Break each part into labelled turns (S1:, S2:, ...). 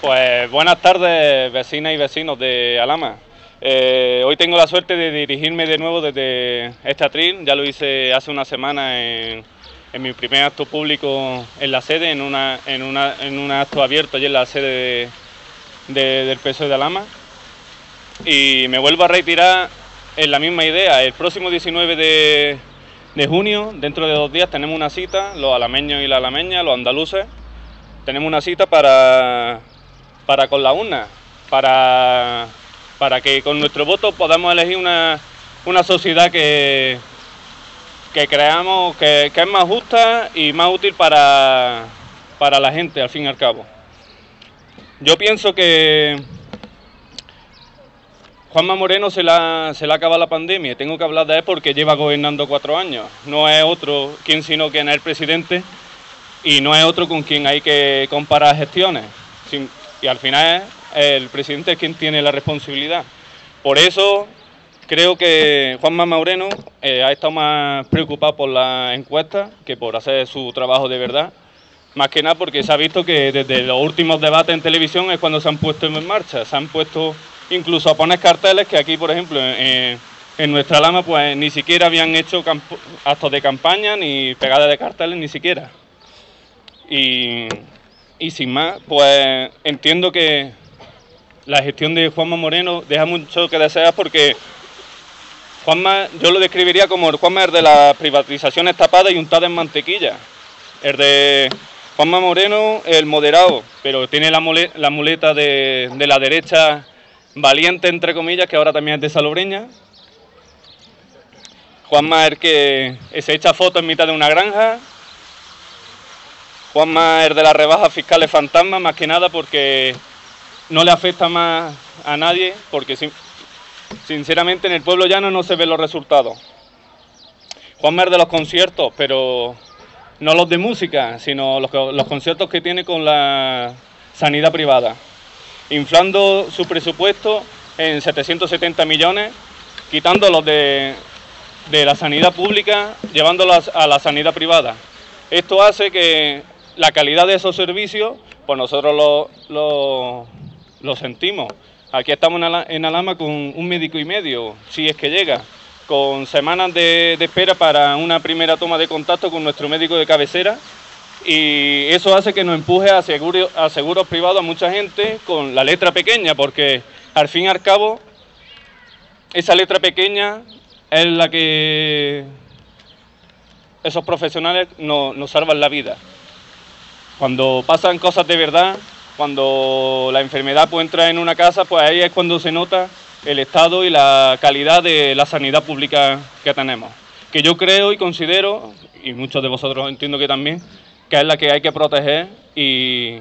S1: Pues buenas tardes, vecinas y vecinos de Alama. Eh, hoy tengo la suerte de dirigirme de nuevo desde este atril, ya lo hice hace una semana en, mi primer acto público en la sede, en, una, en, un acto abierto allí en la sede del PSOE de Alama. Y me vuelvo a retirar en la misma idea. El próximo 19 de, de junio, dentro de dos días, tenemos una cita, los alameños y la alameñas, los andaluces, tenemos una cita para para con la urna, para, para que con nuestro voto podamos elegir una, sociedad que, que creamos que, es más justa y más útil para, para la gente, al fin y al cabo. Yo pienso que Juanma Moreno se la, se le acaba la pandemia. Tengo que hablar de él porque lleva gobernando cuatro años. No es otro quien sino quien es el presidente y no es otro con quien hay que comparar gestiones y al final es el presidente quien tiene la responsabilidad. Por eso creo que Juanma Maureno eh, ha estado más preocupado por la encuesta que por hacer su trabajo de verdad. Más que nada porque se ha visto que desde los últimos debates en televisión es cuando se han puesto en marcha. Se han puesto incluso a poner carteles que aquí, por ejemplo, en, nuestra lama, pues ni siquiera habían hecho actos de campaña ni pegadas de carteles, ni siquiera. Y y sin más, pues entiendo que la gestión de Juanma Moreno deja mucho que desear porque Juanma, yo lo describiría como el Juanma es de las privatizaciones tapadas y untadas en mantequilla. El de Juanma Moreno, el moderado, pero tiene la, muleta de, la derecha valiente, entre comillas, que ahora también es de Salobreña. Juanma el que se echa fotos en mitad de una granja, Juanma es de las rebajas fiscales fantasma, más que nada porque no le afecta más a nadie, porque sinceramente en el pueblo llano no se ven los resultados. Juanma es de los conciertos, pero no los de música, sino los, conciertos que tiene con la sanidad privada, inflando su presupuesto en 770 millones, quitándolos de, de la sanidad pública, llevándolos a la sanidad privada. Esto hace que la calidad de esos servicios, pues nosotros lo, lo, sentimos. Aquí estamos en Alama con un médico y medio, si es que llega, con semanas de, espera para una primera toma de contacto con nuestro médico de cabecera y eso hace que nos empuje a, seguro, a seguros privados a mucha gente con la letra pequeña, porque al fin y al cabo esa letra pequeña es la que esos profesionales nos salvan la vida. Cuando pasan cosas de verdad, cuando la enfermedad puede entrar en una casa, pues ahí es cuando se nota el estado y la calidad de la sanidad pública que tenemos. Que yo creo y considero, y muchos de vosotros entiendo que también, que es la que hay que proteger y,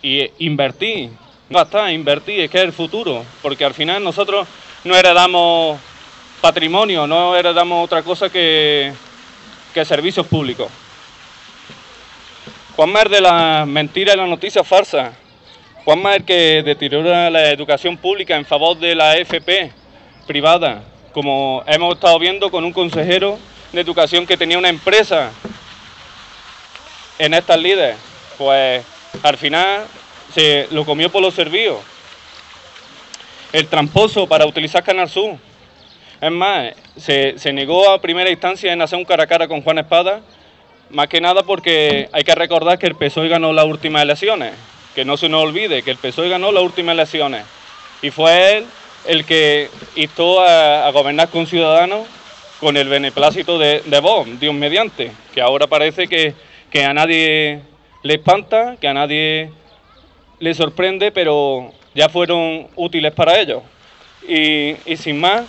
S1: y invertir. Basta, invertir, es que es el futuro, porque al final nosotros no heredamos patrimonio, no heredamos otra cosa que servicios públicos. Juanma es de la mentira y la noticia falsa. Juanma el que deteriora la educación pública en favor de la FP privada, como hemos estado viendo con un consejero de educación que tenía una empresa en estas líderes. Pues al final se lo comió por los servicios. El tramposo para utilizar Canal Sur. Es más, se, se negó a primera instancia en hacer un cara a cara con Juan Espada más que nada porque hay que recordar que el PSOE ganó las últimas elecciones, que no se nos olvide que el PSOE ganó las últimas elecciones y fue él el que instó a, gobernar con ciudadanos con el beneplácito de, de Vox, Dios mediante, que ahora parece que, que a nadie le espanta, que a nadie le sorprende, pero ya fueron útiles para ellos. Y, y sin más,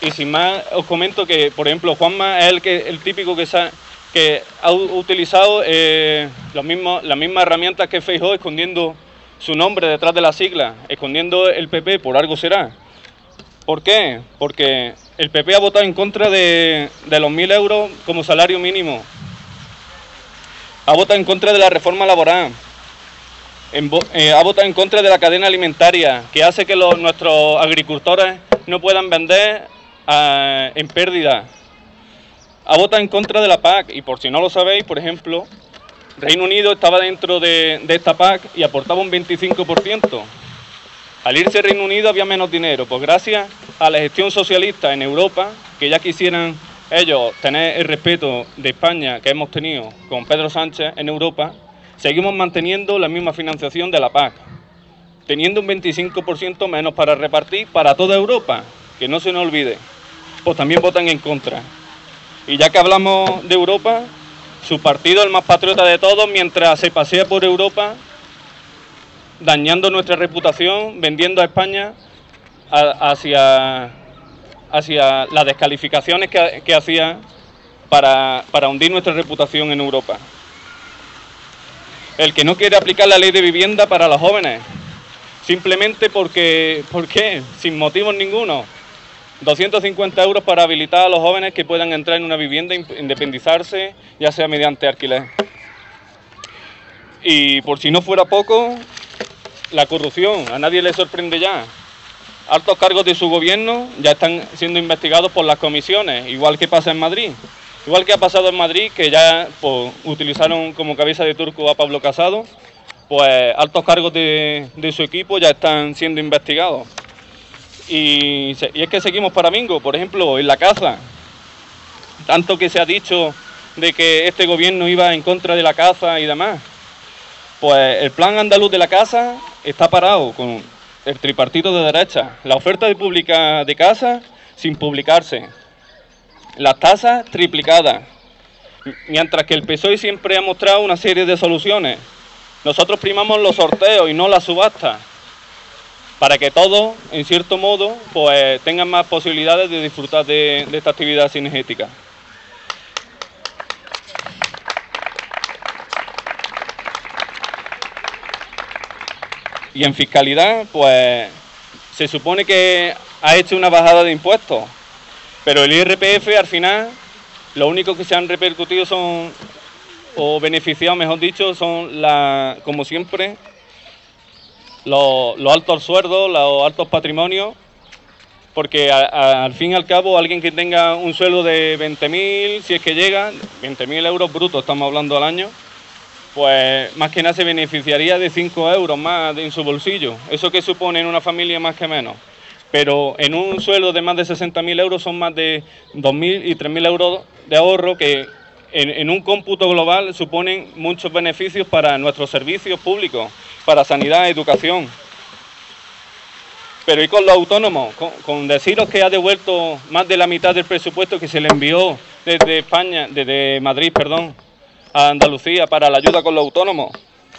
S1: y sin más, os comento que, por ejemplo, Juanma es el, que, el típico que, ha utilizado eh, los mismos, las mismas herramientas que Feijóo escondiendo su nombre detrás de la sigla, escondiendo el PP, por algo será. ¿Por qué? Porque el PP ha votado en contra de, los 1.000 euros como salario mínimo. Ha votado en contra de la reforma laboral. Eh, ha votado en contra de la cadena alimentaria, que hace que nuestros agricultores no puedan vender en pérdida. Ha votado en contra de la PAC y por si no lo sabéis, por ejemplo, Reino Unido estaba dentro de, esta PAC y aportaba un 25%. Al irse Reino Unido había menos dinero, pues gracias a la gestión socialista en Europa, que ya quisieran ellos tener el respeto de España que hemos tenido con Pedro Sánchez en Europa, seguimos manteniendo la misma financiación de la PAC, teniendo un 25% menos para repartir para toda Europa, que no se nos olvide, pues también votan en contra. Y ya que hablamos de Europa, su partido, el más patriota de todos, mientras se pasea por Europa, dañando nuestra reputación, vendiendo a España hacia, hacia las descalificaciones que, hacía para, para hundir nuestra reputación en Europa. El que no quiere aplicar la ley de vivienda para los jóvenes, simplemente porque, ¿por qué? Sin motivos ninguno 250 euros para habilitar a los jóvenes que puedan entrar en una vivienda, independizarse, ya sea mediante alquiler. Y por si no fuera poco, la corrupción, a nadie le sorprende ya. Altos cargos de su gobierno ya están siendo investigados por las comisiones, igual que pasa en Madrid. Igual que ha pasado en Madrid, que ya pues, utilizaron como cabeza de turco a Pablo Casado, pues altos cargos de, de su equipo ya están siendo investigados. Y, es que seguimos para bingo, por ejemplo, en la caza. Tanto que se ha dicho de que este gobierno iba en contra de la caza y demás. Pues el plan andaluz de la caza está parado con el tripartito de derecha. La oferta de pública de casa sin publicarse. Las tasas triplicadas. Mientras que el PSOE siempre ha mostrado una serie de soluciones. Nosotros primamos los sorteos y no la subasta para que todos, en cierto modo, pues tengan más posibilidades de disfrutar de, esta actividad cinegética. Y en fiscalidad, pues se supone que ha hecho una bajada de impuestos, pero el IRPF al final, lo único que se han repercutido son, o beneficiado, mejor dicho, son, la, como siempre, los, altos sueldos, los altos patrimonios, porque al fin y al cabo alguien que tenga un sueldo de 20.000, si es que llega, 20.000 euros brutos estamos hablando al año, pues más que nada se beneficiaría de 5 euros más en su bolsillo. Eso que supone en una familia más que menos. Pero en un sueldo de más de 60.000 euros son más de 2.000 y 3.000 euros de ahorro que en, un cómputo global suponen muchos beneficios para nuestros servicios públicos, para sanidad, educación. Pero ¿y con los autónomos? Con, deciros que ha devuelto más de la mitad del presupuesto que se le envió desde España, desde Madrid, perdón, a Andalucía para la ayuda con los autónomos,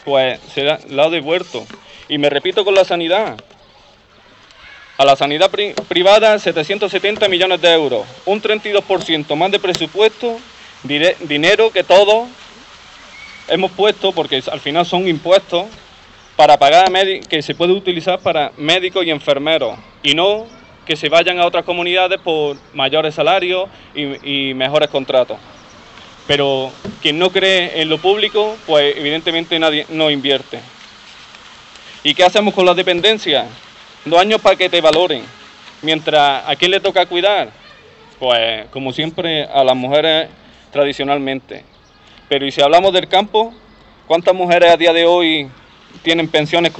S1: pues se la ha devuelto. Y me repito con la sanidad. A la sanidad privada 770 millones de euros, un 32% más de presupuesto dinero que todos hemos puesto, porque al final son impuestos, para pagar a que se puede utilizar para médicos y enfermeros, y no que se vayan a otras comunidades por mayores salarios y, mejores contratos. Pero quien no cree en lo público, pues evidentemente nadie no invierte. ¿Y qué hacemos con la dependencia? Dos años para que te valoren. Mientras, ¿a quién le toca cuidar? Pues, como siempre, a las mujeres tradicionalmente. Pero y si hablamos del campo, ¿cuántas mujeres a día de hoy tienen pensiones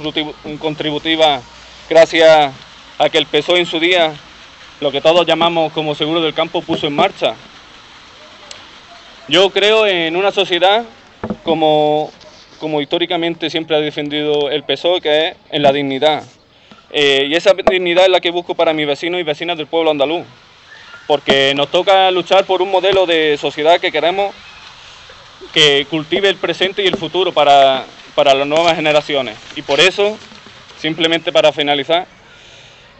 S1: contributivas gracias a que el PSOE en su día, lo que todos llamamos como seguro del campo, puso en marcha? Yo creo en una sociedad como, como históricamente siempre ha defendido el PSOE, que es en la dignidad. Eh, y esa dignidad es la que busco para mis vecinos y vecinas del pueblo andaluz porque nos toca luchar por un modelo de sociedad que queremos que cultive el presente y el futuro para, las nuevas generaciones. Y por eso, simplemente para finalizar,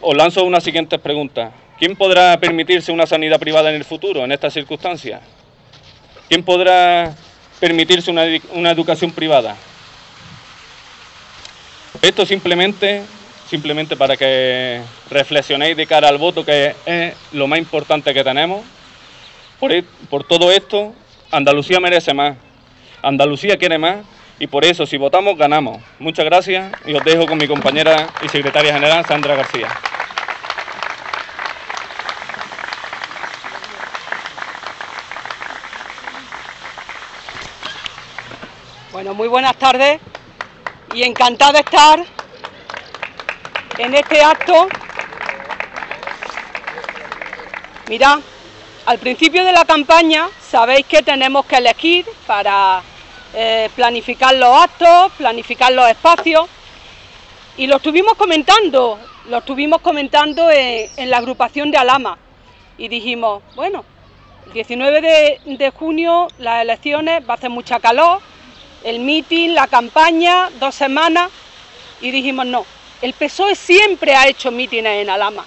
S1: os lanzo una siguiente pregunta. ¿Quién podrá permitirse una sanidad privada en el futuro, en estas circunstancias? ¿Quién podrá permitirse una, una educación privada? Esto simplemente simplemente para que reflexionéis de cara al voto, que es lo más importante que tenemos. Por, e, por todo esto, Andalucía merece más, Andalucía quiere más y por eso si votamos ganamos. Muchas gracias y os dejo con mi compañera y secretaria general, Sandra García.
S2: Bueno, muy buenas tardes y encantada de estar en este acto. Mirad, al principio de la campaña sabéis que tenemos que elegir para eh, planificar los actos, planificar los espacios. Y lo estuvimos comentando, lo estuvimos comentando en, la agrupación de Alama. Y dijimos, bueno, el 19 de, junio las elecciones va a hacer mucha calor, el mitin, la campaña, dos semanas. Y dijimos no, el PSOE siempre ha hecho mítines en Alama,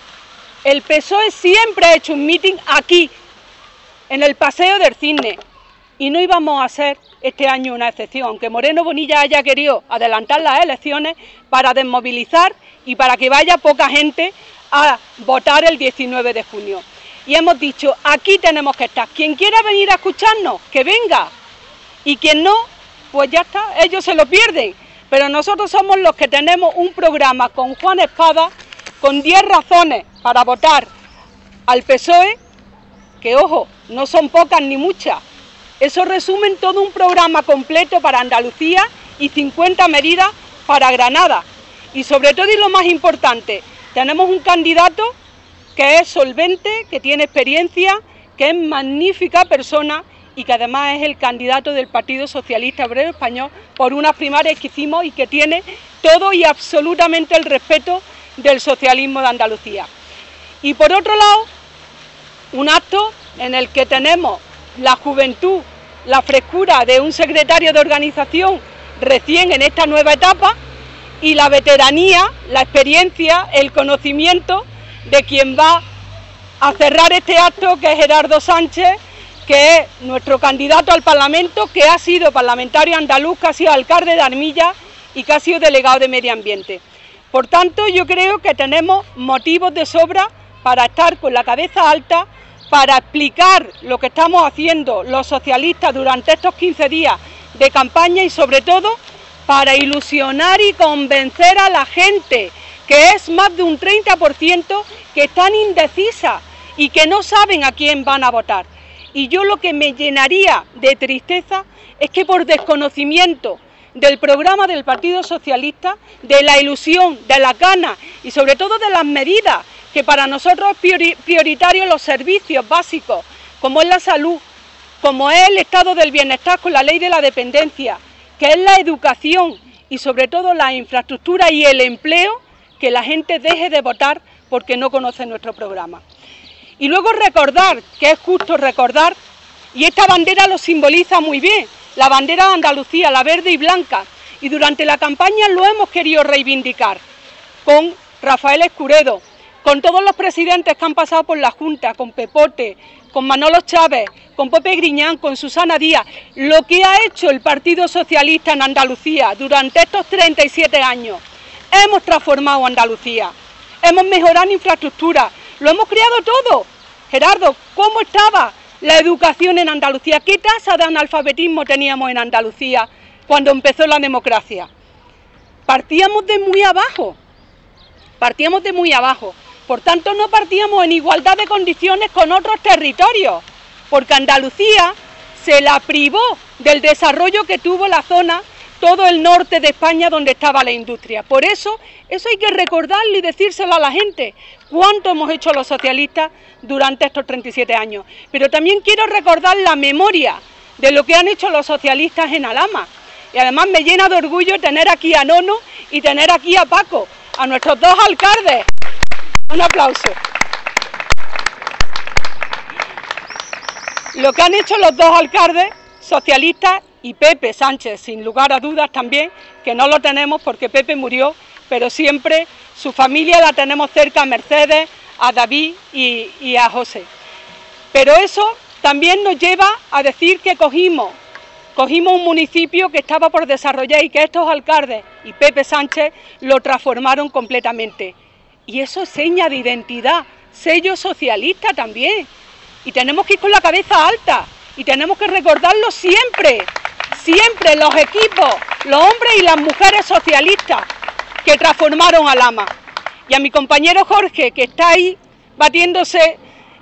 S2: el PSOE siempre ha hecho un mitin aquí, en el Paseo del Cine, y no íbamos a hacer este año una excepción, aunque Moreno Bonilla haya querido adelantar las elecciones para desmovilizar y para que vaya poca gente a votar el 19 de junio. Y hemos dicho, aquí tenemos que estar. Quien quiera venir a escucharnos, que venga. Y quien no, pues ya está, ellos se lo pierden. Pero nosotros somos los que tenemos un programa con Juan Espada, con 10 razones para votar al PSOE, que ojo, no son pocas ni muchas, eso resumen todo un programa completo para Andalucía y 50 medidas para Granada. Y sobre todo y lo más importante, tenemos un candidato que es solvente, que tiene experiencia, que es magnífica persona y que además es el candidato del Partido Socialista Obrero Español por unas primarias que hicimos y que tiene todo y absolutamente el respeto del socialismo de Andalucía. Y por otro lado, un acto en el que tenemos la juventud, la frescura de un secretario de organización recién en esta nueva etapa y la veteranía, la experiencia, el conocimiento de quien va a cerrar este acto, que es Gerardo Sánchez, que es nuestro candidato al Parlamento, que ha sido parlamentario andaluz, que ha sido alcalde de Armilla y que ha sido delegado de Medio Ambiente. Por tanto, yo creo que tenemos motivos de sobra para estar con la cabeza alta para explicar lo que estamos haciendo los socialistas durante estos 15 días de campaña y sobre todo para ilusionar y convencer a la gente, que es más de un 30% que están indecisas y que no saben a quién van a votar. Y yo lo que me llenaría de tristeza es que por desconocimiento del programa del Partido Socialista, de la ilusión, de la gana y sobre todo de las medidas que para nosotros es prioritario los servicios básicos, como es la salud, como es el estado del bienestar con la ley de la dependencia, que es la educación y sobre todo la infraestructura y el empleo, que la gente deje de votar porque no conoce nuestro programa. Y luego recordar, que es justo recordar, y esta bandera lo simboliza muy bien, la bandera de Andalucía, la verde y blanca, y durante la campaña lo hemos querido reivindicar con Rafael Escuredo, con todos los presidentes que han pasado por la Junta, con Pepote, con Manolo Chávez, con Pepe Griñán, con Susana Díaz, lo que ha hecho el Partido Socialista en Andalucía durante estos 37 años. Hemos transformado Andalucía, hemos mejorado infraestructura, lo hemos creado todo. Gerardo, ¿cómo estaba la educación en Andalucía? ¿Qué tasa de analfabetismo teníamos en Andalucía cuando empezó la democracia? Partíamos de muy abajo, partíamos de muy abajo. Por tanto, no partíamos en igualdad de condiciones con otros territorios, porque Andalucía se la privó del desarrollo que tuvo la zona, todo el norte de España donde estaba la industria. Por eso, eso hay que recordarlo y decírselo a la gente, cuánto hemos hecho los socialistas durante estos 37 años. Pero también quiero recordar la memoria de lo que han hecho los socialistas en Alama. Y además me llena de orgullo tener aquí a Nono y tener aquí a Paco, a nuestros dos alcaldes. Un aplauso. Lo que han hecho los dos alcaldes socialistas y Pepe Sánchez, sin lugar a dudas también, que no lo tenemos porque Pepe murió, pero siempre su familia la tenemos cerca a Mercedes, a David y, a José. Pero eso también nos lleva a decir que cogimos, cogimos un municipio que estaba por desarrollar y que estos alcaldes y Pepe Sánchez lo transformaron completamente. Y eso es seña de identidad, sello socialista también. Y tenemos que ir con la cabeza alta y tenemos que recordarlo siempre, siempre los equipos, los hombres y las mujeres socialistas que transformaron a Lama. Y a mi compañero Jorge, que está ahí batiéndose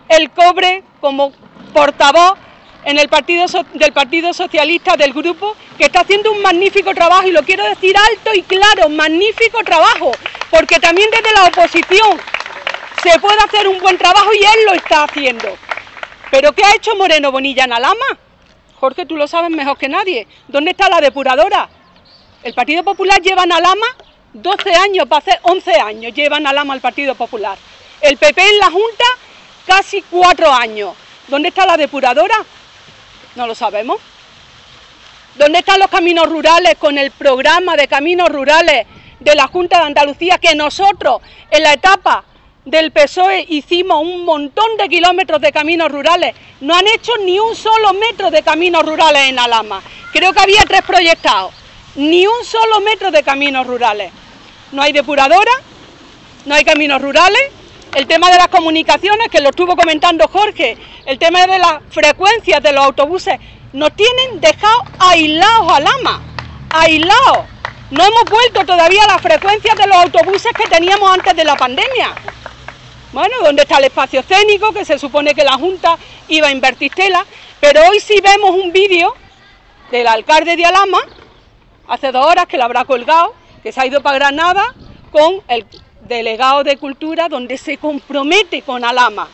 S2: el cobre como portavoz en el partido del Partido Socialista del grupo que está haciendo un magnífico trabajo y lo quiero decir alto y claro, magnífico trabajo, porque también desde la oposición se puede hacer un buen trabajo y él lo está haciendo. Pero ¿qué ha hecho Moreno Bonilla en Alama? Jorge, tú lo sabes mejor que nadie. ¿Dónde está la depuradora? El Partido Popular lleva en Alama 12 años, va a hacer 11 años, lleva en Alama al Partido Popular. El PP en la Junta casi 4 años. ¿Dónde está la depuradora? No lo sabemos. ¿Dónde están los caminos rurales con el programa de caminos rurales de la Junta de Andalucía que nosotros en la etapa del PSOE hicimos un montón de kilómetros de caminos rurales? No han hecho ni un solo metro de caminos rurales en Alama. Creo que había tres proyectados. Ni un solo metro de caminos rurales. No hay depuradora, no hay caminos rurales. El tema de las comunicaciones, que lo estuvo comentando Jorge, el tema de las frecuencias de los autobuses, nos tienen dejado aislados a Lama, aislados. No hemos vuelto todavía a las frecuencias de los autobuses que teníamos antes de la pandemia. Bueno, ¿dónde está el espacio escénico? Que se supone que la Junta iba a invertir tela, pero hoy sí vemos un vídeo del alcalde de Alama, hace dos horas que lo habrá colgado, que se ha ido para Granada con el delegado de Cultura, donde se compromete con Alama.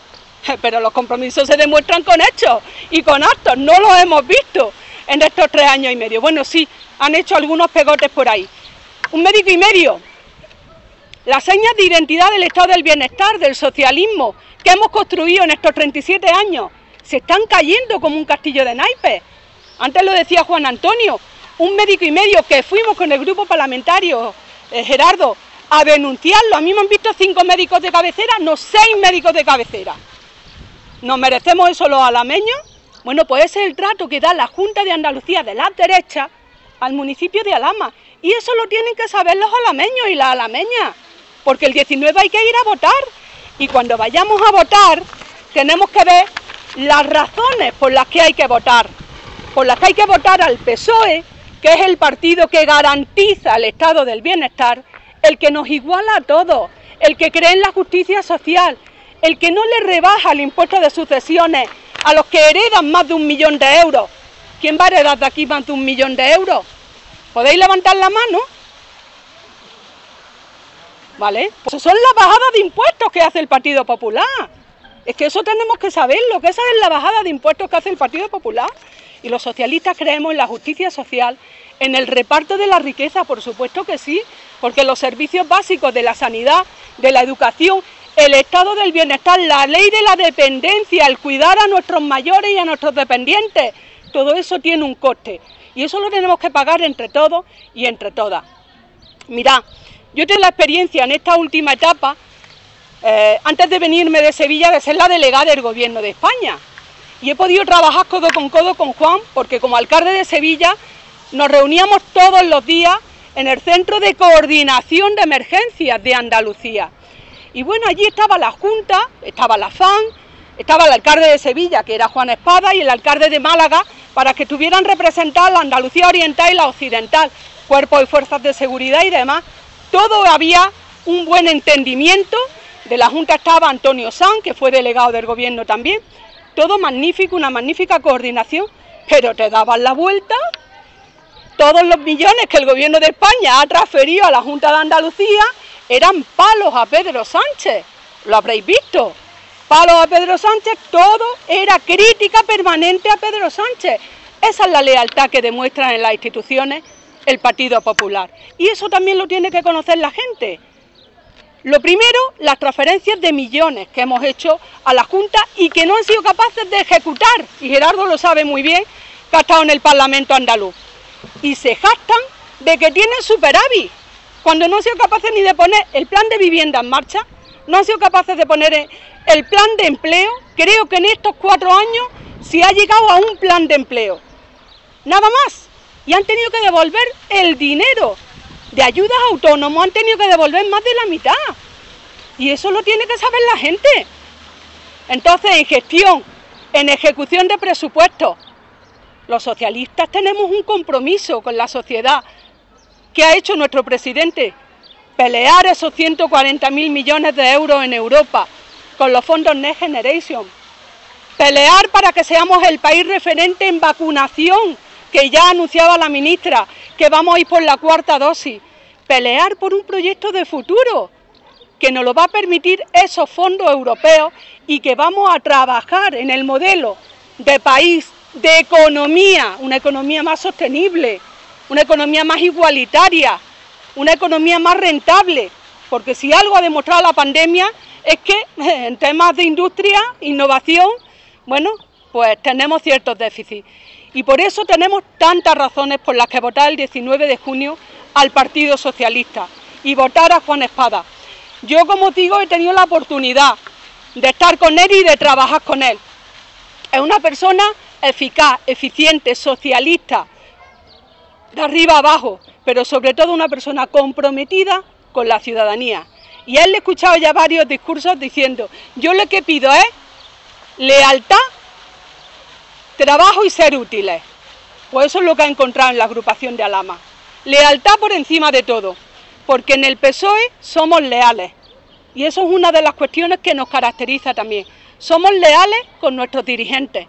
S2: Pero los compromisos se demuestran con hechos y con actos, no los hemos visto en estos tres años y medio. Bueno, sí, han hecho algunos pegotes por ahí. Un médico y medio. Las señas de identidad del estado del bienestar, del socialismo, que hemos construido en estos 37 años, se están cayendo como un castillo de naipes. Antes lo decía Juan Antonio, un médico y medio que fuimos con el grupo parlamentario, eh, Gerardo, a denunciarlo. A mí me han visto cinco médicos de cabecera, no seis médicos de cabecera. ¿Nos merecemos eso los alameños? Bueno, pues ese es el trato que da la Junta de Andalucía de la derecha al municipio de Alama. Y eso lo tienen que saber los alameños y las alameñas, porque el 19 hay que ir a votar. Y cuando vayamos a votar, tenemos que ver las razones por las que hay que votar. Por las que hay que votar al PSOE, que es el partido que garantiza el estado del bienestar, el que nos iguala a todos, el que cree en la justicia social, el que no le rebaja el impuesto de sucesiones a los que heredan más de un millón de euros. ¿Quién va a heredar de aquí más de un millón de euros? ¿Podéis levantar la mano? ¿Vale? Pues son las bajadas de impuestos que hace el Partido Popular. Es que eso tenemos que saberlo, que esa es la bajada de impuestos que hace el Partido Popular. Y los socialistas creemos en la justicia social, en el reparto de la riqueza, por supuesto que sí, porque los servicios básicos de la sanidad, de la educación, el estado del bienestar, la ley de la dependencia, el cuidar a nuestros mayores y a nuestros dependientes, todo eso tiene un coste. Y eso lo tenemos que pagar entre todos y entre todas. Mirad, yo tengo la experiencia en esta última etapa, eh, antes de venirme de Sevilla, de ser la delegada del Gobierno de España. Y he podido trabajar codo con codo con Juan, porque como alcalde de Sevilla nos reuníamos todos los días en el Centro de Coordinación de Emergencias de Andalucía. Y bueno, allí estaba la Junta, estaba la FAN, estaba el alcalde de Sevilla, que era Juan Espada, y el alcalde de Málaga, para que tuvieran representada la Andalucía Oriental y la Occidental, cuerpos y fuerzas de seguridad y demás. Todo había un buen entendimiento. De la Junta estaba Antonio San, que fue delegado del gobierno también. Todo magnífico, una magnífica coordinación, pero te daban la vuelta todos los millones que el gobierno de España ha transferido a la Junta de Andalucía eran palos a Pedro Sánchez. Lo habréis visto. Palos a Pedro Sánchez, todo era crítica permanente a Pedro Sánchez. Esa es la lealtad que demuestran en las instituciones el Partido Popular. Y eso también lo tiene que conocer la gente. Lo primero, las transferencias de millones que hemos hecho a la Junta y que no han sido capaces de ejecutar. Y Gerardo lo sabe muy bien, que ha estado en el Parlamento andaluz y se jactan de que tienen superávit, cuando no han sido capaces ni de poner el plan de vivienda en marcha, no han sido capaces de poner el plan de empleo, creo que en estos cuatro años se ha llegado a un plan de empleo, nada más, y han tenido que devolver el dinero de ayudas autónomos, han tenido que devolver más de la mitad, y eso lo tiene que saber la gente. Entonces, en gestión, en ejecución de presupuestos, los socialistas tenemos un compromiso con la sociedad. ¿Qué ha hecho nuestro presidente? Pelear esos 140.000 millones de euros en Europa con los fondos Next Generation. pelear para que seamos el país referente en vacunación, que ya anunciaba la ministra, que vamos a ir por la cuarta dosis, pelear por un proyecto de futuro, que nos lo va a permitir esos fondos europeos y que vamos a trabajar en el modelo de país, de economía, una economía más sostenible, una economía más igualitaria, una economía más rentable, porque si algo ha demostrado la pandemia es que en temas de industria, innovación, bueno, pues tenemos ciertos déficits. Y por eso tenemos tantas razones por las que votar el 19 de junio al Partido Socialista y votar a Juan Espada. Yo, como digo, he tenido la oportunidad de estar con él y de trabajar con él. Es una persona eficaz, eficiente, socialista, de arriba abajo, pero sobre todo una persona comprometida con la ciudadanía. Y él le he escuchado ya varios discursos diciendo, yo lo que pido es lealtad, trabajo y ser útiles. Pues eso es lo que ha encontrado en la agrupación de Alama. Lealtad por encima de todo, porque en el PSOE somos leales. Y eso es una de las cuestiones que nos caracteriza también. Somos leales con nuestros dirigentes,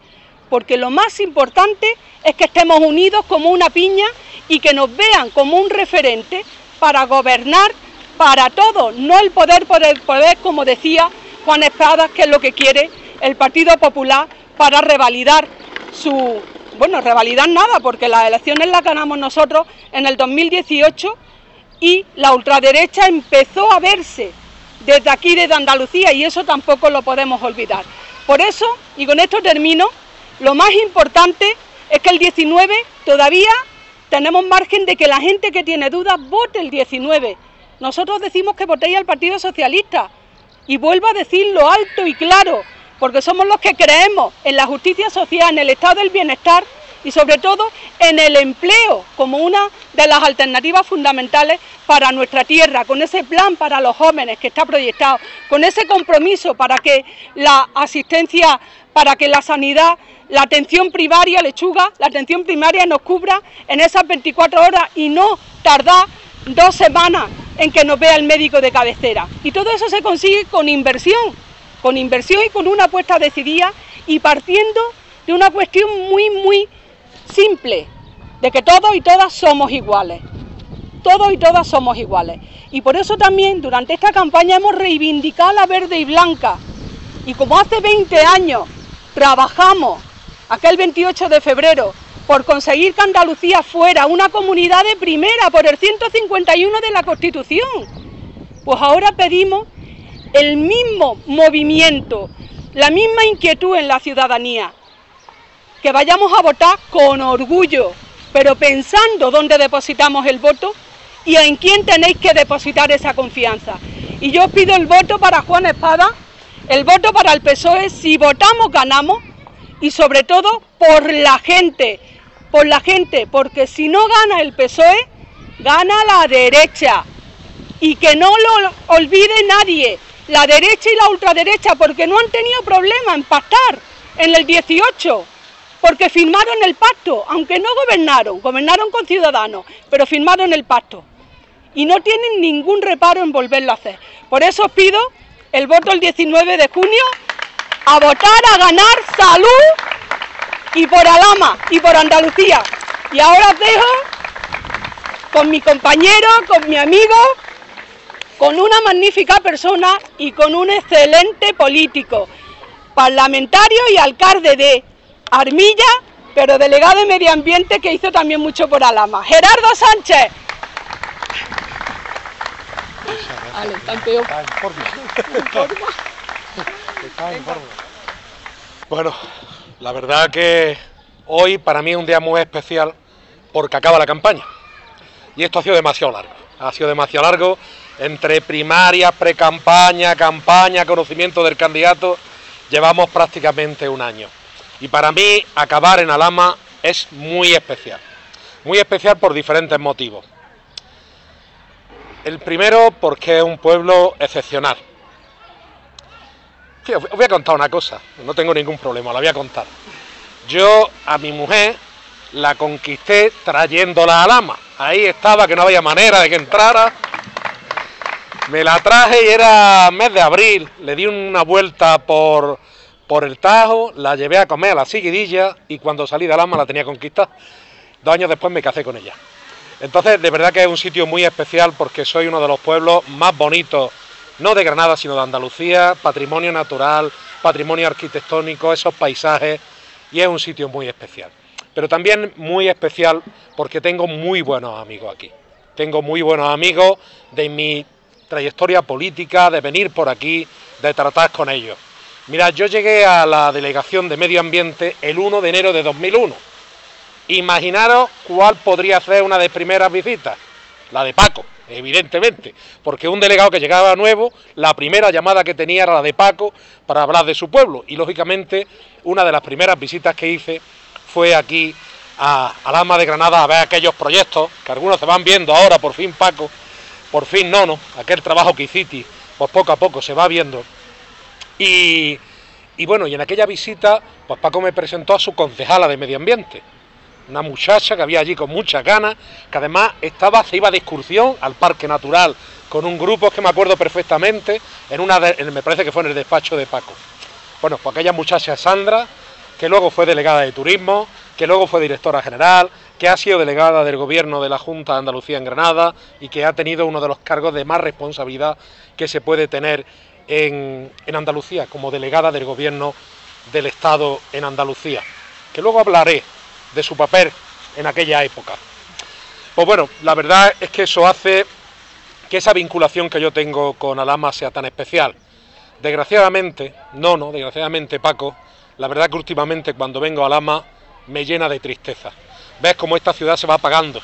S2: porque lo más importante es que estemos unidos como una piña y que nos vean como un referente para gobernar para todos, no el poder por el poder, como decía Juan Espadas, que es lo que quiere el Partido Popular para revalidar su, bueno, revalidar nada, porque las elecciones las ganamos nosotros en el 2018 y la ultraderecha empezó a verse desde aquí, desde Andalucía, y eso tampoco lo podemos olvidar. Por eso, y con esto termino, lo más importante es que el 19 todavía tenemos margen de que la gente que tiene dudas vote el 19. Nosotros decimos que votéis al Partido Socialista y vuelvo a decirlo alto y claro, porque somos los que creemos en la justicia social, en el estado del bienestar y sobre todo en el empleo como una de las alternativas fundamentales para nuestra tierra, con ese plan para los jóvenes que está proyectado, con ese compromiso para que la asistencia, para que la sanidad, la atención primaria, lechuga, la atención primaria nos cubra en esas 24 horas y no tardar dos semanas en que nos vea el médico de cabecera. Y todo eso se consigue con inversión, con inversión y con una apuesta decidida y partiendo de una cuestión muy, muy simple, de que todos y todas somos iguales. Todos y todas somos iguales. Y por eso también durante esta campaña hemos reivindicado la verde y blanca. Y como hace 20 años trabajamos, aquel 28 de febrero, por conseguir que Andalucía fuera una comunidad de primera por el 151 de la Constitución. Pues ahora pedimos el mismo movimiento, la misma inquietud en la ciudadanía, que vayamos a votar con orgullo, pero pensando dónde depositamos el voto y en quién tenéis que depositar esa confianza. Y yo os pido el voto para Juan Espada, el voto para el PSOE, si votamos ganamos y sobre todo por la gente, por la gente, porque si no gana el PSOE, gana la derecha. Y que no lo olvide nadie, la derecha y la ultraderecha, porque no han tenido problema en pactar en el 18, porque firmaron el pacto, aunque no gobernaron, gobernaron con ciudadanos, pero firmaron el pacto. Y no tienen ningún reparo en volverlo a hacer. Por eso os pido el voto el 19 de junio a votar, a ganar salud y por Alama y por Andalucía. Y ahora os dejo con mi compañero, con mi amigo, con una magnífica persona y con un excelente político, parlamentario y alcalde de Armilla, pero delegado de Medio Ambiente que hizo también mucho por Alama. Gerardo Sánchez.
S3: Bueno, la verdad que hoy para mí es un día muy especial porque acaba la campaña. Y esto ha sido demasiado largo. Ha sido demasiado largo entre primaria, pre-campaña, campaña, conocimiento del candidato. Llevamos prácticamente un año. Y para mí acabar en Alama es muy especial. Muy especial por diferentes motivos. El primero porque es un pueblo excepcional os voy a contar una cosa, no tengo ningún problema, la voy a contar. Yo a mi mujer la conquisté trayéndola a Lama. Ahí estaba, que no había manera de que entrara. Me la traje y era mes de abril. Le di una vuelta por, por el Tajo, la llevé a comer a la seguidilla y cuando salí de Alama la tenía conquistada. Dos años después me casé con ella. Entonces, de verdad que es un sitio muy especial porque soy uno de los pueblos más bonitos, no de Granada, sino de Andalucía, patrimonio natural, patrimonio arquitectónico, esos paisajes, y es un sitio muy especial. Pero también muy especial porque tengo muy buenos amigos aquí. Tengo muy buenos amigos de mi trayectoria política, de venir por aquí, de tratar con ellos. Mira, yo llegué a la delegación de medio ambiente el 1 de enero de 2001. Imaginaros cuál podría ser una de primeras visitas, la de Paco, evidentemente, porque un delegado que llegaba nuevo, la primera llamada que tenía era la de Paco para hablar de su pueblo y lógicamente una de las primeras visitas que hice fue aquí a, Alma de Granada a ver aquellos proyectos, que algunos se van viendo ahora, por fin Paco, por fin Nono, aquel trabajo que hiciste, pues poco a poco se va viendo. Y, y bueno, y en aquella visita, pues Paco me presentó a su concejala de medio ambiente, una muchacha que había allí con muchas ganas, que además estaba, se iba de excursión al Parque Natural con un grupo que me acuerdo perfectamente, en una me parece que fue en el despacho de Paco. Bueno, pues aquella muchacha Sandra, que luego fue delegada de turismo, que luego fue directora general, que ha sido delegada del gobierno de la Junta de Andalucía en Granada y que ha tenido uno de los cargos de más responsabilidad que se puede tener en, en Andalucía, como delegada del gobierno del Estado en Andalucía. Que luego hablaré de su papel en aquella época. Pues bueno, la verdad es que eso hace que esa vinculación que yo tengo con Alama sea tan especial. Desgraciadamente, no, no, desgraciadamente Paco, la verdad que últimamente cuando vengo a Lama me llena de tristeza. Ves cómo esta ciudad se va apagando,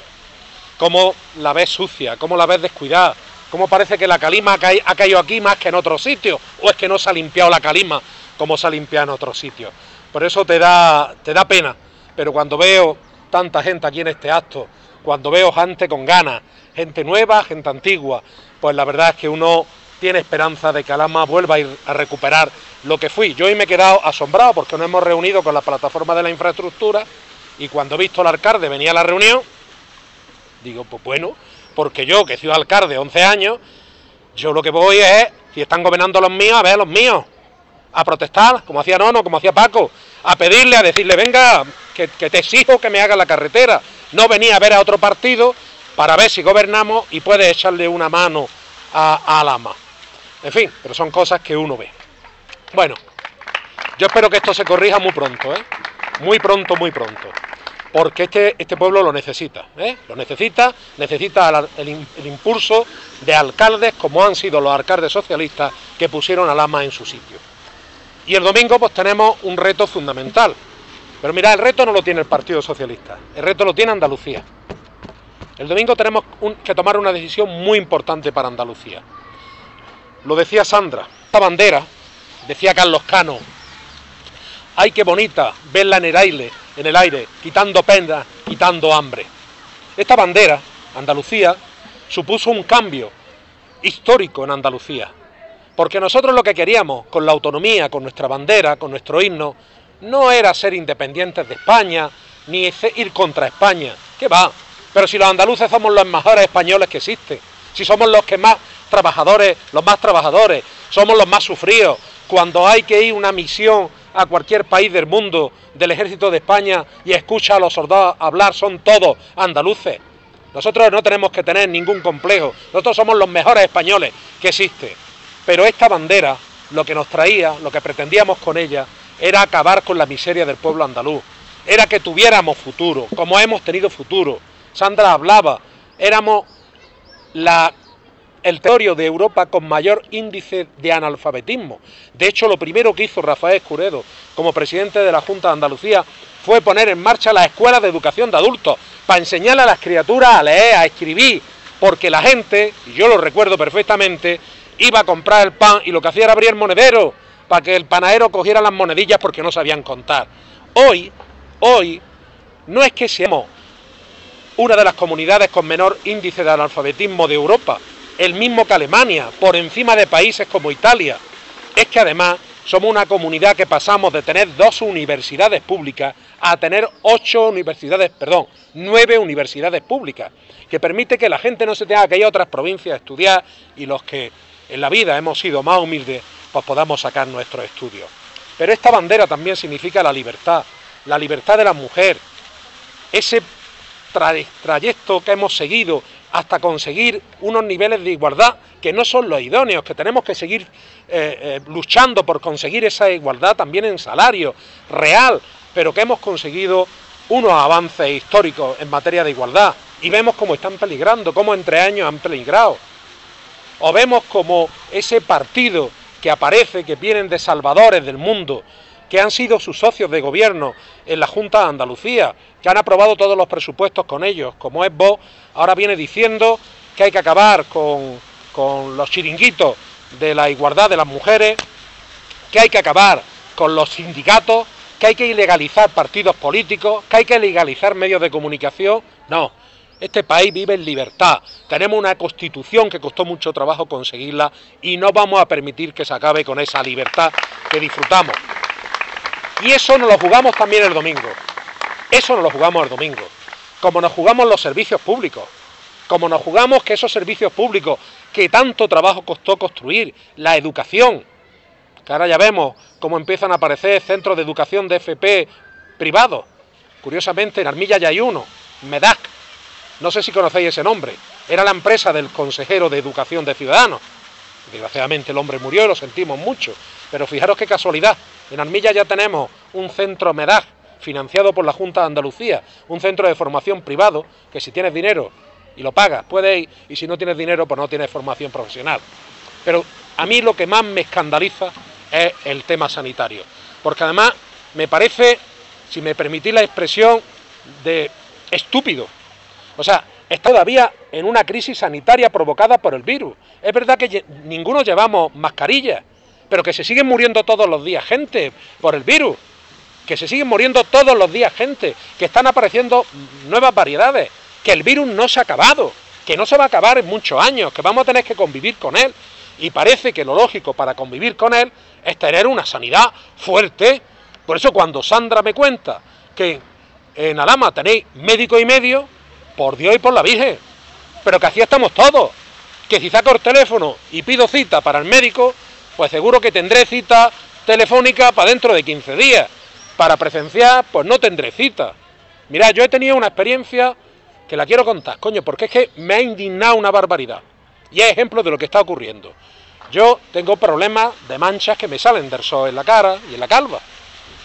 S3: cómo la ves sucia, cómo la ves descuidada, cómo parece que la calima ha caído aquí más que en otros sitios, o es que no se ha limpiado la calima como se ha limpiado en otros sitios. Por eso te da, te da pena, pero cuando veo tanta gente aquí en este acto, cuando veo gente con ganas, gente nueva, gente antigua, pues la verdad es que uno tiene esperanza de que Alama vuelva a ir a recuperar lo que fui. Yo hoy me he quedado asombrado porque nos hemos reunido con la plataforma de la infraestructura y cuando he visto al alcalde venía a la reunión, digo, pues bueno, porque yo, que he sido alcalde 11 años, yo lo que voy es, si están gobernando los míos, a ver los míos, a protestar, como hacía Nono, como hacía Paco, a pedirle, a decirle, venga, que, te exijo que me haga la carretera. No venía a ver a otro partido para ver si gobernamos y puede echarle una mano a, a Alama. En fin, pero son cosas que uno ve. Bueno, yo espero que esto se corrija muy pronto, ¿eh? Muy pronto, muy pronto. Porque este, este pueblo lo necesita, ¿eh? Lo necesita, necesita el, impulso de alcaldes como han sido los alcaldes socialistas que pusieron a Lama en su sitio. Y el domingo pues tenemos un reto fundamental. Pero mira, el reto no lo tiene el Partido Socialista, el reto lo tiene Andalucía. El domingo tenemos que tomar una decisión muy importante para Andalucía. Lo decía Sandra, esta bandera, decía Carlos Cano, ay qué bonita verla en el aire, en el aire, quitando pena, quitando hambre. Esta bandera, Andalucía, supuso un cambio histórico en Andalucía, porque nosotros lo que queríamos con la autonomía, con nuestra bandera, con nuestro himno, no era ser independientes de España, ni ir contra España, que va, pero si los andaluces somos los mejores españoles que existen, si somos los que más trabajadores, los más trabajadores, somos los más sufridos. Cuando hay que ir una misión a cualquier país del mundo del ejército de España y escucha a los soldados hablar, son todos andaluces. Nosotros no tenemos que tener ningún complejo, nosotros somos los mejores españoles que existe. Pero esta bandera, lo que nos traía, lo que pretendíamos con ella, era acabar con la miseria del pueblo andaluz, era que tuviéramos futuro, como hemos tenido futuro. Sandra hablaba, éramos la el territorio de Europa con mayor índice de analfabetismo. De hecho, lo primero que hizo Rafael Escuredo como presidente de la Junta de Andalucía fue poner en marcha las escuelas de educación de adultos para enseñarle a las criaturas a leer, a escribir, porque la gente, y yo lo recuerdo perfectamente, iba a comprar el pan y lo que hacía era abrir el monedero para que el panadero cogiera las monedillas porque no sabían contar. Hoy, hoy, no es que seamos una de las comunidades con menor índice de analfabetismo de Europa, el mismo que Alemania, por encima de países como Italia. Es que además somos una comunidad que pasamos de tener dos universidades públicas a tener ocho universidades, perdón, nueve universidades públicas, que permite que la gente no se tenga que ir a otras provincias a estudiar y los que en la vida hemos sido más humildes, pues podamos sacar nuestros estudios. Pero esta bandera también significa la libertad, la libertad de la mujer, ese trayecto que hemos seguido hasta conseguir unos niveles de igualdad que no son los idóneos, que tenemos que seguir eh, eh, luchando por conseguir esa igualdad también en salario real, pero que hemos conseguido unos avances históricos en materia de igualdad y vemos cómo están peligrando, cómo entre años han peligrado. O vemos como ese partido que aparece, que vienen de salvadores del mundo, que han sido sus socios de gobierno en la Junta de Andalucía, que han aprobado todos los presupuestos con ellos, como es vos, ahora viene diciendo que hay que acabar con, con los chiringuitos de la igualdad de las mujeres, que hay que acabar con los sindicatos, que hay que ilegalizar partidos políticos, que hay que legalizar medios de comunicación. No, este país vive en libertad. Tenemos una constitución que costó mucho trabajo conseguirla y no vamos a permitir que se acabe con esa libertad que disfrutamos. Y eso nos lo jugamos también el domingo. Eso nos lo jugamos el domingo. Como nos jugamos los servicios públicos. Como nos jugamos que esos servicios públicos que tanto trabajo costó construir, la educación, que ahora ya vemos cómo empiezan a aparecer centros de educación de FP privados. Curiosamente, en Armilla ya hay uno, MEDAC. No sé si conocéis ese nombre. Era la empresa del consejero de Educación de Ciudadanos. Desgraciadamente el hombre murió y lo sentimos mucho. Pero fijaros qué casualidad. En Armilla ya tenemos un centro MEDAG financiado por la Junta de Andalucía, un centro de formación privado que si tienes dinero y lo pagas, puedes ir, y si no tienes dinero, pues no tienes formación profesional. Pero a mí lo que más me escandaliza es el tema sanitario, porque además me parece, si me permitís la expresión, de estúpido. O sea, está todavía en una crisis sanitaria provocada por el virus. Es verdad que ninguno llevamos mascarillas, pero que se siguen muriendo todos los días gente por el virus, que se siguen muriendo todos los días gente, que están apareciendo nuevas variedades, que el virus no se ha acabado, que no se va a acabar en muchos años, que vamos a tener que convivir con él. Y parece que lo lógico para convivir con él es tener una sanidad fuerte. Por eso cuando Sandra me cuenta que en Alama tenéis médico y medio, por Dios y por la Virgen, pero que así estamos todos, que si saco el teléfono y pido cita para el médico, pues seguro que tendré cita telefónica para dentro de 15 días. Para presenciar, pues no tendré cita. Mira, yo he tenido una experiencia que la quiero contar, coño, porque es que me ha indignado una barbaridad. Y es ejemplo de lo que está ocurriendo. Yo tengo problemas de manchas que me salen del sol en la cara y en la calva.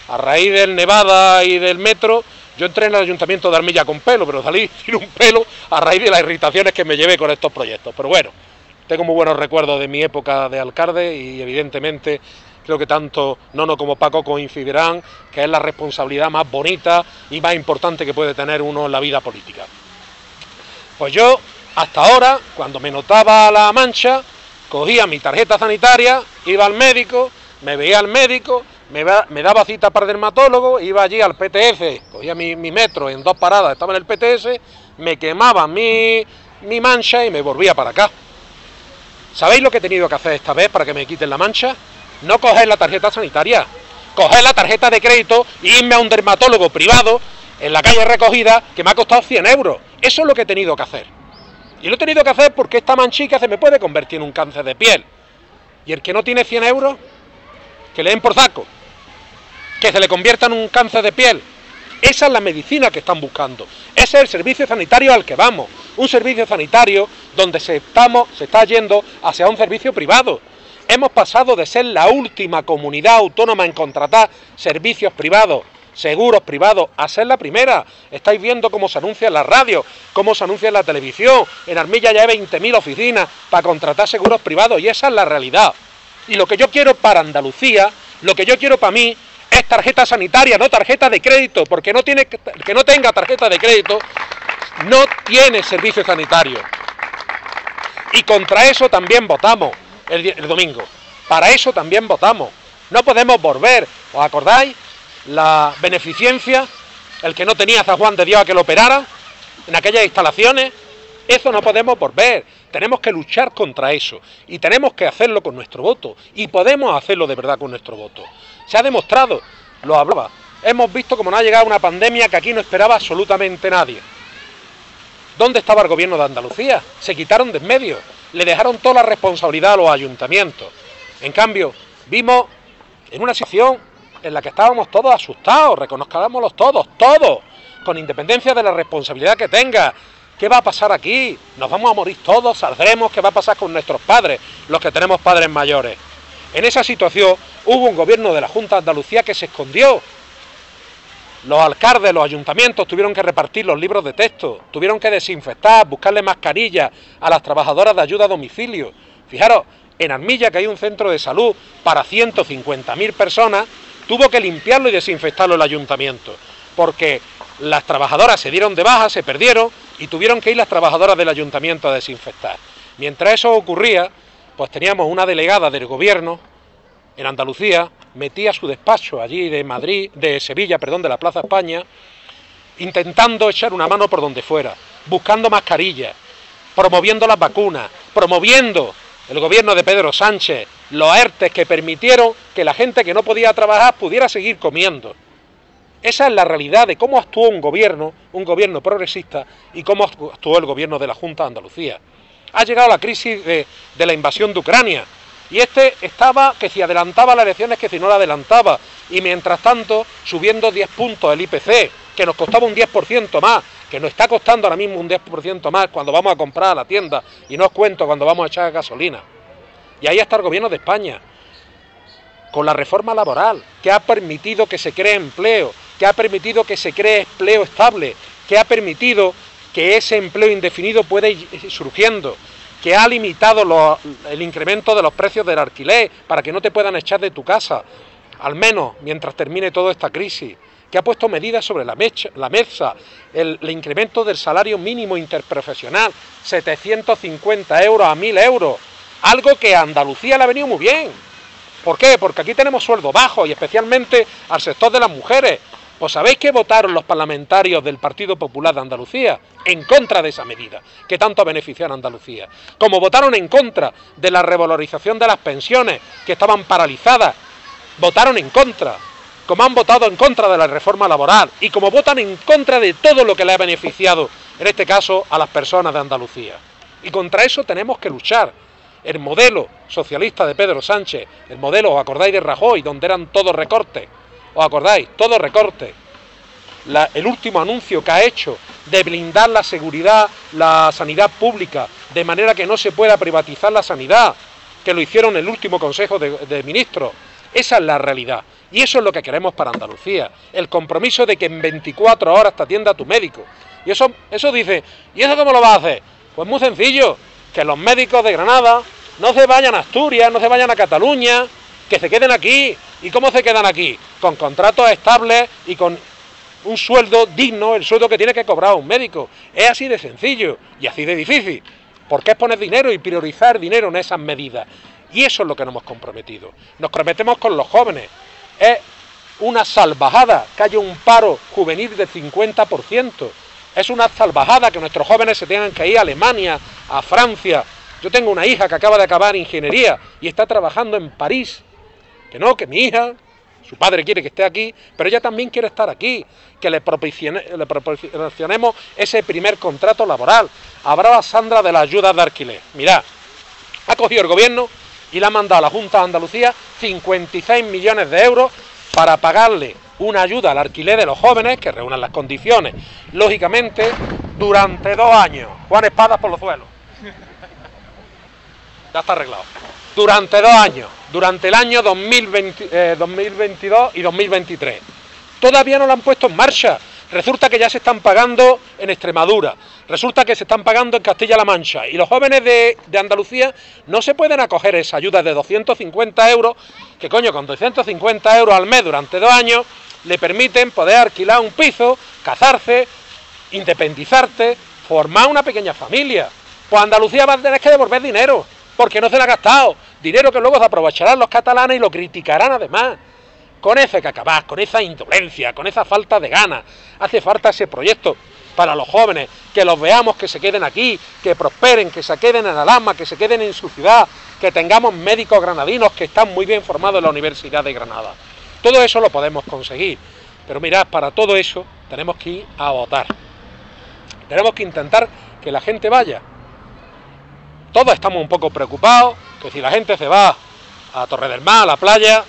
S3: A raíz del Nevada y del metro, yo entré en el ayuntamiento de Armilla con pelo, pero salí sin un pelo a raíz de las irritaciones que me llevé con estos proyectos. Pero bueno, tengo muy buenos recuerdos de mi época de alcalde y evidentemente creo que tanto Nono como Paco coincidirán que es la responsabilidad más bonita y más importante que puede tener uno en la vida política. Pues yo, hasta ahora, cuando me notaba la mancha, cogía mi tarjeta sanitaria, iba al médico, me veía al médico, me, daba cita para dermatólogo, iba allí al PTS, cogía mi, metro en dos paradas, estaba en el PTS, me quemaba mi, mi mancha y me volvía para acá. ¿Sabéis lo que he tenido que hacer esta vez para que me quiten la mancha? No coger la tarjeta sanitaria, coger la tarjeta de crédito e irme a un dermatólogo privado en la calle recogida que me ha costado 100 euros. Eso es lo que he tenido que hacer. Y lo he tenido que hacer porque esta manchica se me puede convertir en un cáncer de piel. Y el que no tiene 100 euros, que le den por saco. Que se le convierta en un cáncer de piel. Esa es la medicina que están buscando. Ese es el servicio sanitario al que vamos. Un servicio sanitario donde se, estamos, se está yendo hacia un servicio privado. Hemos pasado de ser la última comunidad autónoma en contratar servicios privados, seguros privados, a ser la primera. Estáis viendo cómo se anuncia en la radio, cómo se anuncia en la televisión. En Armilla ya hay 20.000 oficinas para contratar seguros privados y esa es la realidad. Y lo que yo quiero para Andalucía, lo que yo quiero para mí, es tarjeta sanitaria, no tarjeta de crédito, porque no tiene que no tenga tarjeta de crédito no tiene servicio sanitario. Y contra eso también votamos el, domingo. Para eso también votamos. No podemos volver. ¿Os acordáis? La beneficencia, el que no tenía San Juan de Dios a que lo operara en aquellas instalaciones, eso no podemos volver. Tenemos que luchar contra eso y tenemos que hacerlo con nuestro voto y podemos hacerlo de verdad con nuestro voto. Se ha demostrado, lo hablaba, hemos visto como no ha llegado una pandemia que aquí no esperaba absolutamente nadie. ¿Dónde estaba el gobierno de Andalucía? Se quitaron de en medio, le dejaron toda la responsabilidad a los ayuntamientos. En cambio, vimos en una situación en la que estábamos todos asustados, reconozcámoslos todos, todos, con independencia de la responsabilidad que tenga. ¿Qué va a pasar aquí? ¿Nos vamos a morir todos? ¿Saldremos? ¿Qué va a pasar con nuestros padres, los que tenemos padres mayores? En esa situación hubo un gobierno de la Junta de Andalucía que se escondió. Los alcaldes, los ayuntamientos tuvieron que repartir los libros de texto, tuvieron que desinfectar, buscarle mascarillas a las trabajadoras de ayuda a domicilio. Fijaros, en Armilla, que hay un centro de salud para 150.000 personas, tuvo que limpiarlo y desinfectarlo el ayuntamiento, porque las trabajadoras se dieron de baja, se perdieron y tuvieron que ir las trabajadoras del ayuntamiento a desinfectar. Mientras eso ocurría, pues teníamos una delegada del gobierno en Andalucía, metía su despacho allí de Madrid, de Sevilla, perdón, de la Plaza España, intentando echar una mano por donde fuera, buscando mascarillas, promoviendo las vacunas, promoviendo el gobierno de Pedro Sánchez, los ERTES que permitieron que la gente que no podía trabajar pudiera seguir comiendo. Esa es la realidad de cómo actuó un gobierno, un gobierno progresista, y cómo actuó el gobierno de la Junta de Andalucía. Ha llegado la crisis de, la invasión de Ucrania, y este estaba que si adelantaba las elecciones que si no la adelantaba, y mientras tanto subiendo 10 puntos el IPC, que nos costaba un 10% más, que nos está costando ahora mismo un 10% más cuando vamos a comprar a la tienda, y no os cuento cuando vamos a echar gasolina. Y ahí está el gobierno de España, con la reforma laboral, que ha permitido que se cree empleo, que ha permitido que se cree empleo estable, que ha permitido que ese empleo indefinido pueda ir surgiendo, que ha limitado el incremento de los precios del alquiler para que no te puedan echar de tu casa, al menos mientras termine toda esta crisis, que ha puesto medidas sobre la, mesa, el, incremento del salario mínimo interprofesional, 750 euros a 1000 euros, algo que a Andalucía le ha venido muy bien. ¿Por qué? Porque aquí tenemos sueldo bajo y especialmente al sector de las mujeres, pues sabéis que votaron los parlamentarios del Partido Popular de Andalucía en contra de esa medida, que tanto beneficia a Andalucía. Como votaron en contra de la revalorización de las pensiones, que estaban paralizadas, votaron en contra. Como han votado en contra de la reforma laboral y como votan en contra de todo lo que le ha beneficiado, en este caso, a las personas de Andalucía. Y contra eso tenemos que luchar. El modelo socialista de Pedro Sánchez, el modelo, ¿os acordáis de Rajoy, donde eran todos recortes? ¿Os acordáis? Todo recorte. el último anuncio que ha hecho de blindar la seguridad, la sanidad pública, de manera que no se pueda privatizar la sanidad, que lo hicieron el último Consejo de, Ministros. Esa es la realidad. Y eso es lo que queremos para Andalucía. El compromiso de que en 24 horas te atienda tu médico. Y eso, eso dice, ¿y eso cómo lo va a hacer? Pues muy sencillo, que los médicos de Granada no se vayan a Asturias, no se vayan a Cataluña, que se queden aquí. ¿Y cómo se quedan aquí? Con contratos estables y con un sueldo digno, el sueldo que tiene que cobrar un médico. Es así de sencillo y así de difícil. ¿Por qué es poner dinero y priorizar dinero en esas medidas? Y eso es lo que nos hemos comprometido. Nos comprometemos con los jóvenes. Es una salvajada que haya un paro juvenil del 50%. Es una salvajada que nuestros jóvenes se tengan que ir a Alemania, a Francia. Yo tengo una hija que acaba de acabar ingeniería y está trabajando en París que no, que mi hija, su padre quiere que esté aquí, pero ella también quiere estar aquí, que le, proporcionemos ese primer contrato laboral. Hablaba Sandra de la ayuda de alquiler. Mirad, ha cogido el gobierno y le ha mandado a la Junta de Andalucía 56 millones de euros para pagarle una ayuda al alquiler de los jóvenes que reúnan las condiciones, lógicamente, durante dos años. Juan Espadas por los suelos. Ya está arreglado durante dos años, durante el año 2020, 2022 eh, y 2023. Todavía no lo han puesto en marcha. Resulta que ya se están pagando en Extremadura, resulta que se están pagando en Castilla-La Mancha y los jóvenes de, Andalucía no se pueden acoger esa ayuda de 250 euros, que coño, con 250 euros al mes durante dos años le permiten poder alquilar un piso, casarse, independizarte, formar una pequeña familia. Pues Andalucía va a tener que devolver dinero porque no se le ha gastado. Dinero que luego se aprovecharán los catalanes y lo criticarán además. Con ese acabar, con esa indolencia, con esa falta de ganas. Hace falta ese proyecto para los jóvenes, que los veamos que se queden aquí, que prosperen, que se queden en Alama, que se queden en su ciudad, que tengamos médicos granadinos que están muy bien formados en la Universidad de Granada. Todo eso lo podemos conseguir. Pero mirad, para todo eso tenemos que ir a votar. Tenemos que intentar que la gente vaya, todos estamos un poco preocupados, que si la gente se va a Torre del Mar, a la playa,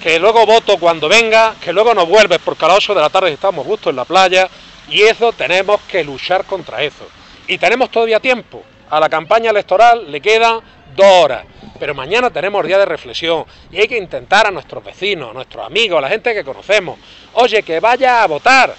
S3: que luego voto cuando venga, que luego no vuelves porque a las 8 de la tarde estamos justo en la playa y eso tenemos que luchar contra eso. Y tenemos todavía tiempo. A la campaña electoral le quedan dos horas, pero mañana tenemos día de reflexión y hay que intentar a nuestros vecinos, a nuestros amigos, a la gente que conocemos, oye, que vaya a votar,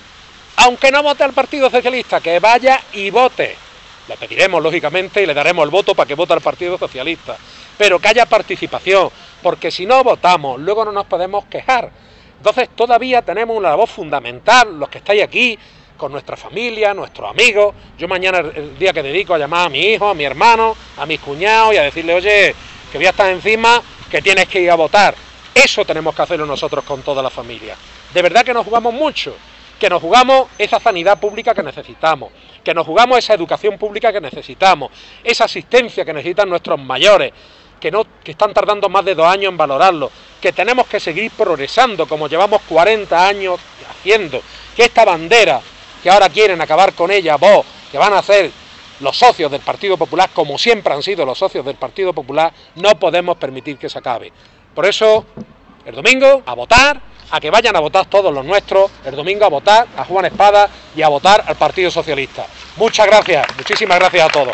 S3: aunque no vote al Partido Socialista, que vaya y vote. Le pediremos, lógicamente, y le daremos el voto para que vote al Partido Socialista, pero que haya participación, porque si no votamos, luego no nos podemos quejar. Entonces todavía tenemos una voz fundamental, los que estáis aquí, con nuestra familia, nuestros amigos. Yo mañana, el día que dedico a llamar a mi hijo, a mi hermano, a mis cuñados y a decirle, oye, que voy a estar encima, que tienes que ir a votar. Eso tenemos que hacerlo nosotros con toda la familia. De verdad que nos jugamos mucho, que nos jugamos esa sanidad pública que necesitamos, que nos jugamos esa educación pública que necesitamos, esa asistencia que necesitan nuestros mayores, que, no, que están tardando más de dos años en valorarlo, que tenemos que seguir progresando como llevamos 40 años haciendo, que esta bandera que ahora quieren acabar con ella, vos, que van a ser los socios del Partido Popular, como siempre han sido los socios del Partido Popular, no podemos permitir que se acabe. Por eso, el domingo, a votar, a que vayan a votar todos los nuestros el domingo a votar a Juan Espada y a votar al Partido Socialista. Muchas gracias, muchísimas gracias a todos.